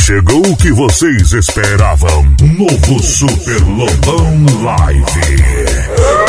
Chegou o que vocês esperavam. Novo Super Lobão Live.